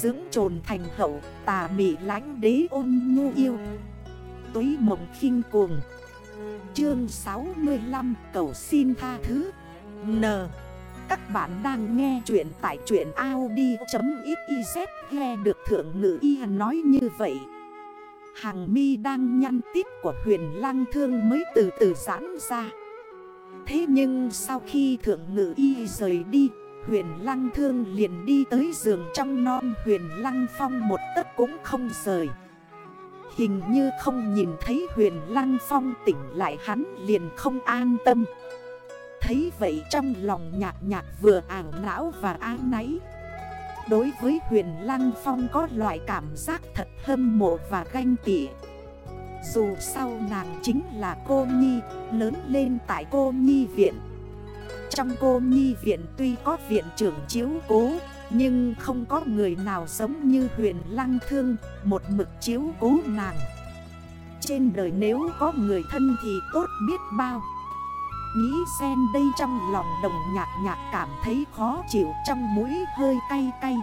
Dưỡng trồn thành hậu, tà mị lánh đế ôn nhu yêu. Túy mộng khinh cuồng. Chương 65 cầu xin tha thứ. N. Các bạn đang nghe chuyện tại chuyện Audi.xyz Nghe được thượng ngữ y nói như vậy. Hàng mi đang nhăn tít của huyền lăng thương mới từ từ giãn ra. Thế nhưng sau khi thượng ngữ y rời đi Huyền lăng thương liền đi tới giường trong non huyền lăng phong một tấc cũng không rời. Hình như không nhìn thấy huyền lăng phong tỉnh lại hắn liền không an tâm. Thấy vậy trong lòng nhạc nhạc vừa ảo não và ái náy. Đối với huyền lăng phong có loại cảm giác thật hâm mộ và ganh tị. Dù sau nàng chính là cô Nhi, lớn lên tại cô Nhi viện. Trong cô Nhi viện tuy có viện trưởng chiếu cố, Nhưng không có người nào giống như huyền lăng thương, Một mực chiếu cố nàng. Trên đời nếu có người thân thì tốt biết bao. Nghĩ sen đây trong lòng đồng nhạc nhạc cảm thấy khó chịu trong mũi hơi cay cay.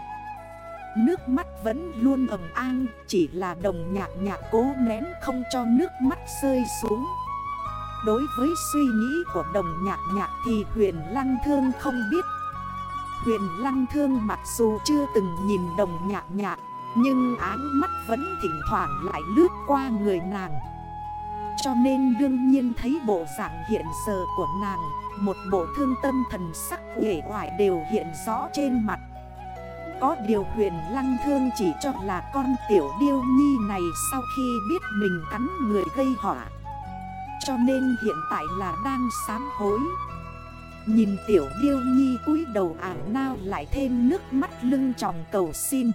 Nước mắt vẫn luôn ẩm an Chỉ là đồng nhạc nhạc cố nén không cho nước mắt rơi xuống. Đối với suy nghĩ của đồng nhạc nhạc thì huyền lăng thương không biết. Huyền lăng thương mặc dù chưa từng nhìn đồng nhạc nhạc, Nhưng áng mắt vẫn thỉnh thoảng lại lướt qua người nàng. Cho nên đương nhiên thấy bộ dạng hiện giờ của nàng, Một bộ thương tâm thần sắc nghệ hoài đều hiện rõ trên mặt. Có điều huyền lăng thương chỉ cho là con tiểu điêu nhi này Sau khi biết mình cắn người gây họa cho nên hiện tại là đang sám hối. Nhìn tiểu điêu nhi cúi đầu ảo nao lại thêm nước mắt lưng tròng cầu xin.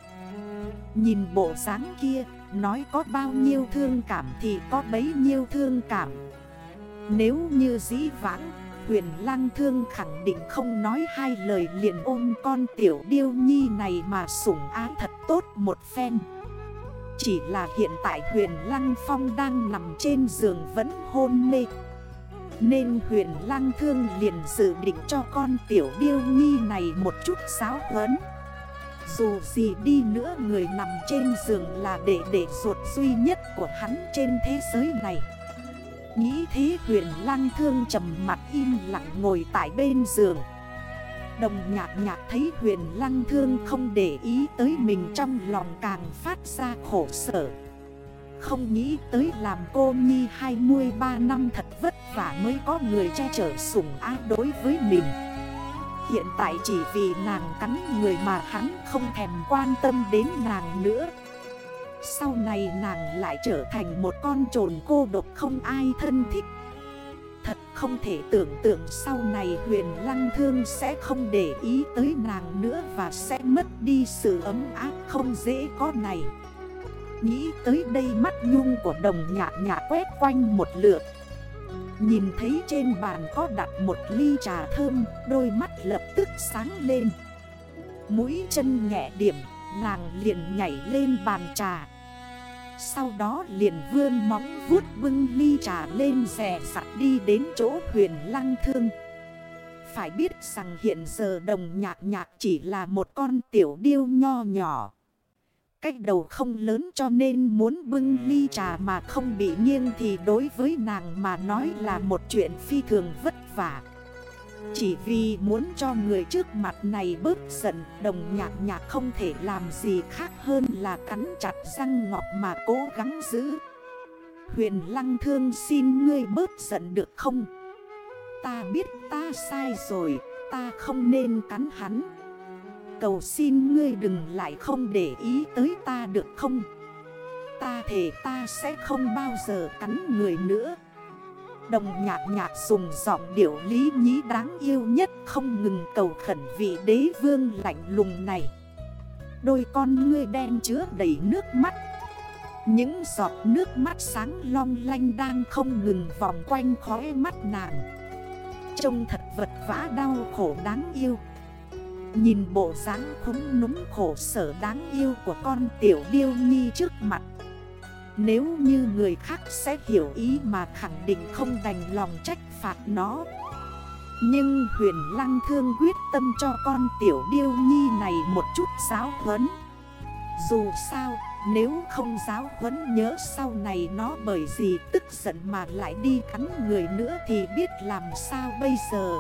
Nhìn bộ dáng kia, Nói có bao nhiêu thương cảm thì có bấy nhiêu thương cảm. Nếu như dĩ vãng, Huyền lang thương khẳng định không nói hai lời liền ôm con tiểu điêu nhi này mà sủng ái thật tốt một phen. Chỉ là hiện tại huyền lăng phong đang nằm trên giường vẫn hôn mê. Nên huyền lăng thương liền dự định cho con tiểu điêu nhi này một chút giáo huấn. Dù gì đi nữa người nằm trên giường là đệ đệ ruột duy nhất của hắn trên thế giới này. Nghĩ thế huyền lăng thương trầm mặt im lặng ngồi tại bên giường. Đồng nhạc nhạc thấy huyền lăng thương không để ý tới mình trong lòng càng phát ra khổ sở. Không nghĩ tới làm cô Nhi 23 năm thật vất vả mới có người che chở sủng ái đối với mình. Hiện tại chỉ vì nàng cắn người mà hắn không thèm quan tâm đến nàng nữa. Sau này nàng lại trở thành một con trồn cô độc không ai thân thích không thể tưởng tượng sau này huyền lăng thương sẽ không để ý tới nàng nữa Và sẽ mất đi sự ấm áp không dễ có này. Nghĩ tới đây mắt nhung của đồng Nhạ Nhạ quét quanh một lượt. Nhìn thấy trên bàn có đặt một ly trà thơm, Đôi mắt lập tức sáng lên. Mũi chân nhẹ điểm, Nàng liền nhảy lên bàn trà. Sau đó liền vươn móng vuốt bưng ly trà lên rẻ sặt đi đến chỗ huyền lăng thương Phải biết rằng hiện giờ đồng nhạc nhạc chỉ là một con tiểu điêu nho nhỏ Cách đầu không lớn cho nên muốn bưng ly trà mà không bị nghiêng thì đối với nàng mà nói là một chuyện phi thường vất vả. Chỉ vì muốn cho người trước mặt này bớt giận đồng nhạc nhạc không thể làm gì khác hơn là cắn chặt răng ngọt mà cố gắng giữ. Huyền lăng thương xin ngươi bớt giận được không? Ta biết ta sai rồi, ta không nên cắn hắn. Cầu xin ngươi đừng lại không để ý tới ta được không Ta thể ta sẽ không bao giờ cắn người nữa Đồng nhạc nhạc dùng giọng điệu lý nhí đáng yêu nhất, Không ngừng cầu khẩn vị đế vương lạnh lùng này. Đôi con ngươi đen chứa đầy nước mắt. Những giọt nước mắt sáng long lanh đang không ngừng vòng quanh khóe mắt nàng. Trông thật vật vã đau khổ đáng yêu. Nhìn bộ dáng khúng núm khổ sở đáng yêu của con tiểu điêu nhi trước mặt. Nếu như người khác sẽ hiểu ý mà khẳng định không đành lòng trách phạt nó. Nhưng huyền lăng thương quyết tâm cho con tiểu điêu nhi này một chút giáo huấn. Dù sao, nếu không giáo huấn nhớ sau này nó bởi gì tức giận mà lại đi cắn người nữa thì biết làm sao bây giờ.